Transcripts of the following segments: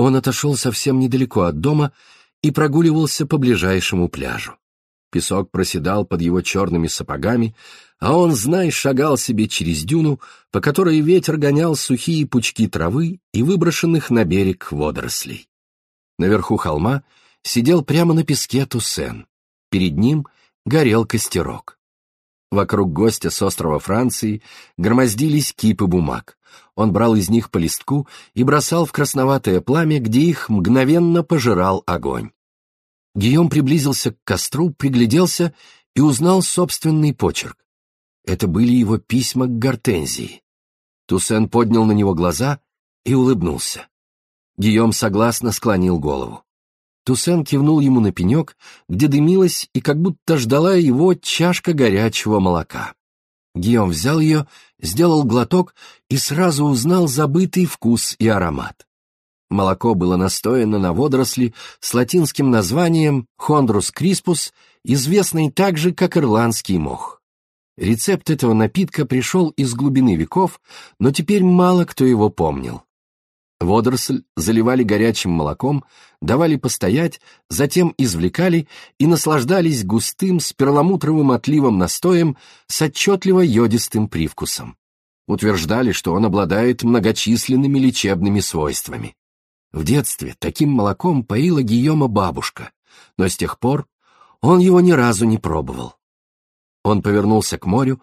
Он отошел совсем недалеко от дома и прогуливался по ближайшему пляжу. Песок проседал под его черными сапогами, а он, знай, шагал себе через дюну, по которой ветер гонял сухие пучки травы и выброшенных на берег водорослей. Наверху холма сидел прямо на песке Туссен. Перед ним горел костерок. Вокруг гостя с острова Франции громоздились кипы бумаг. Он брал из них по листку и бросал в красноватое пламя, где их мгновенно пожирал огонь. Гийом приблизился к костру, пригляделся и узнал собственный почерк. Это были его письма к Гортензии. Туссен поднял на него глаза и улыбнулся. Гийом согласно склонил голову. Туссен кивнул ему на пенек, где дымилась и как будто ждала его чашка горячего молока. Гийом взял ее, сделал глоток и сразу узнал забытый вкус и аромат. Молоко было настояно на водоросли с латинским названием хондрус криспус, известный также как ирландский мох. Рецепт этого напитка пришел из глубины веков, но теперь мало кто его помнил. Водоросль заливали горячим молоком, давали постоять, затем извлекали и наслаждались густым с перламутровым отливом настоем с отчетливо йодистым привкусом. Утверждали, что он обладает многочисленными лечебными свойствами. В детстве таким молоком поила Гийома бабушка, но с тех пор он его ни разу не пробовал. Он повернулся к морю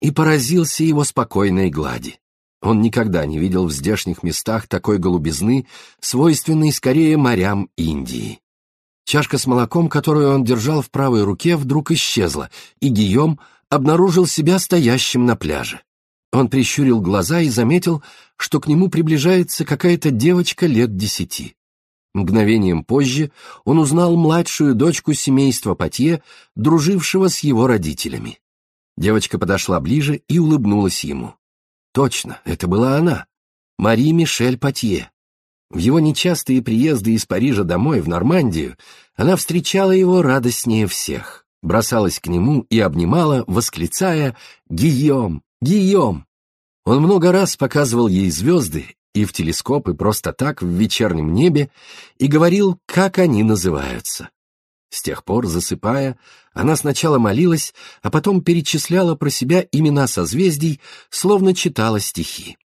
и поразился его спокойной глади. Он никогда не видел в здешних местах такой голубизны, свойственной скорее морям Индии. Чашка с молоком, которую он держал в правой руке, вдруг исчезла, и Гийом обнаружил себя стоящим на пляже. Он прищурил глаза и заметил, что к нему приближается какая-то девочка лет десяти. Мгновением позже он узнал младшую дочку семейства Патье, дружившего с его родителями. Девочка подошла ближе и улыбнулась ему. Точно, это была она, Мари Мишель Патье. В его нечастые приезды из Парижа домой в Нормандию она встречала его радостнее всех, бросалась к нему и обнимала, восклицая «Гийом! Гийом!». Он много раз показывал ей звезды и в телескоп, и просто так в вечернем небе, и говорил, как они называются. С тех пор, засыпая, она сначала молилась, а потом перечисляла про себя имена созвездий, словно читала стихи.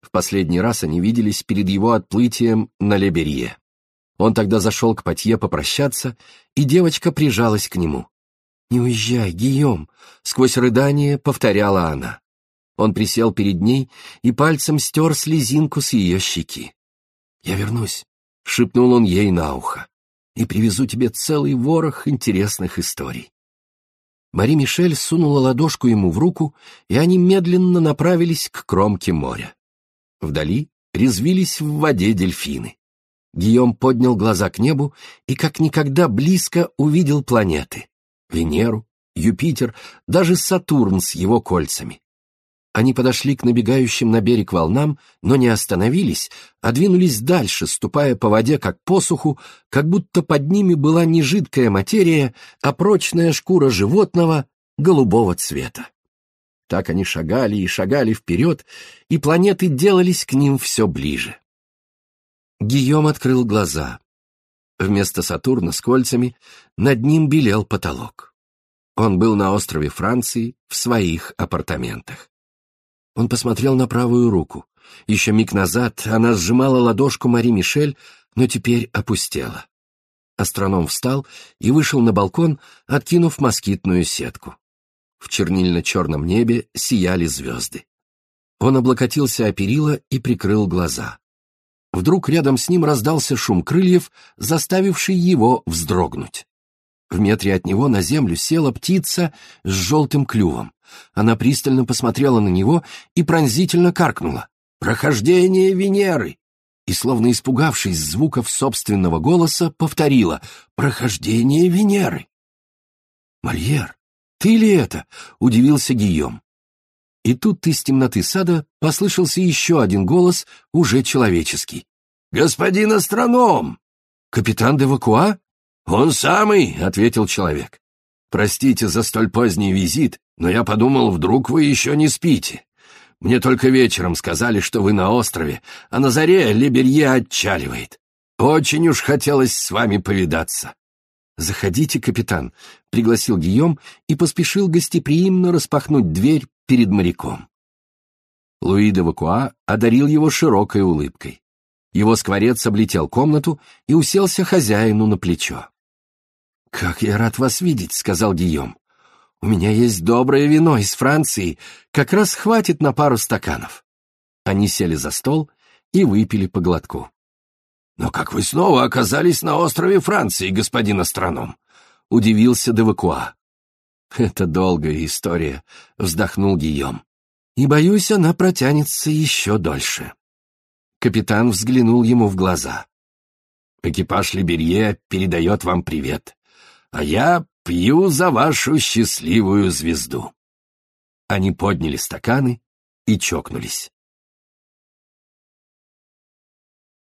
В последний раз они виделись перед его отплытием на Леберье. Он тогда зашел к Патье попрощаться, и девочка прижалась к нему. «Не уезжай, Гийом!» — сквозь рыдание повторяла она. Он присел перед ней и пальцем стер слезинку с ее щеки. «Я вернусь», — шепнул он ей на ухо, «и привезу тебе целый ворох интересных историй». Мари Мишель сунула ладошку ему в руку, и они медленно направились к кромке моря. Вдали резвились в воде дельфины. Гийом поднял глаза к небу и как никогда близко увидел планеты — Венеру, Юпитер, даже Сатурн с его кольцами. Они подошли к набегающим на берег волнам, но не остановились, а двинулись дальше, ступая по воде как по суху, как будто под ними была не жидкая материя, а прочная шкура животного голубого цвета. Так они шагали и шагали вперед, и планеты делались к ним все ближе. Гийом открыл глаза. Вместо Сатурна с кольцами над ним белел потолок. Он был на острове Франции в своих апартаментах. Он посмотрел на правую руку. Еще миг назад она сжимала ладошку Мари Мишель, но теперь опустела. Астроном встал и вышел на балкон, откинув москитную сетку. В чернильно-черном небе сияли звезды. Он облокотился о перила и прикрыл глаза. Вдруг рядом с ним раздался шум крыльев, заставивший его вздрогнуть. В метре от него на землю села птица с желтым клювом. Она пристально посмотрела на него и пронзительно каркнула. «Прохождение Венеры!» И, словно испугавшись звуков собственного голоса, повторила «Прохождение Венеры!» «Мольер, ты ли это?» — удивился Гийом. И тут из темноты сада послышался еще один голос, уже человеческий. «Господин астроном!» «Капитан Девакуа?» «Он самый!» — ответил человек. «Простите за столь поздний визит, но я подумал, вдруг вы еще не спите. Мне только вечером сказали, что вы на острове, а на заре Леберье отчаливает. Очень уж хотелось с вами повидаться». «Заходите, капитан», — пригласил Гийом и поспешил гостеприимно распахнуть дверь перед моряком. Луи де Вакуа одарил его широкой улыбкой. Его скворец облетел комнату и уселся хозяину на плечо. «Как я рад вас видеть», — сказал Гийом. «У меня есть доброе вино из Франции, как раз хватит на пару стаканов». Они сели за стол и выпили по глотку. «Но как вы снова оказались на острове Франции, господин астроном?» — удивился Девакуа. «Это долгая история», — вздохнул Гийом. «И, боюсь, она протянется еще дольше». Капитан взглянул ему в глаза. «Экипаж Либерье передает вам привет, а я пью за вашу счастливую звезду». Они подняли стаканы и чокнулись.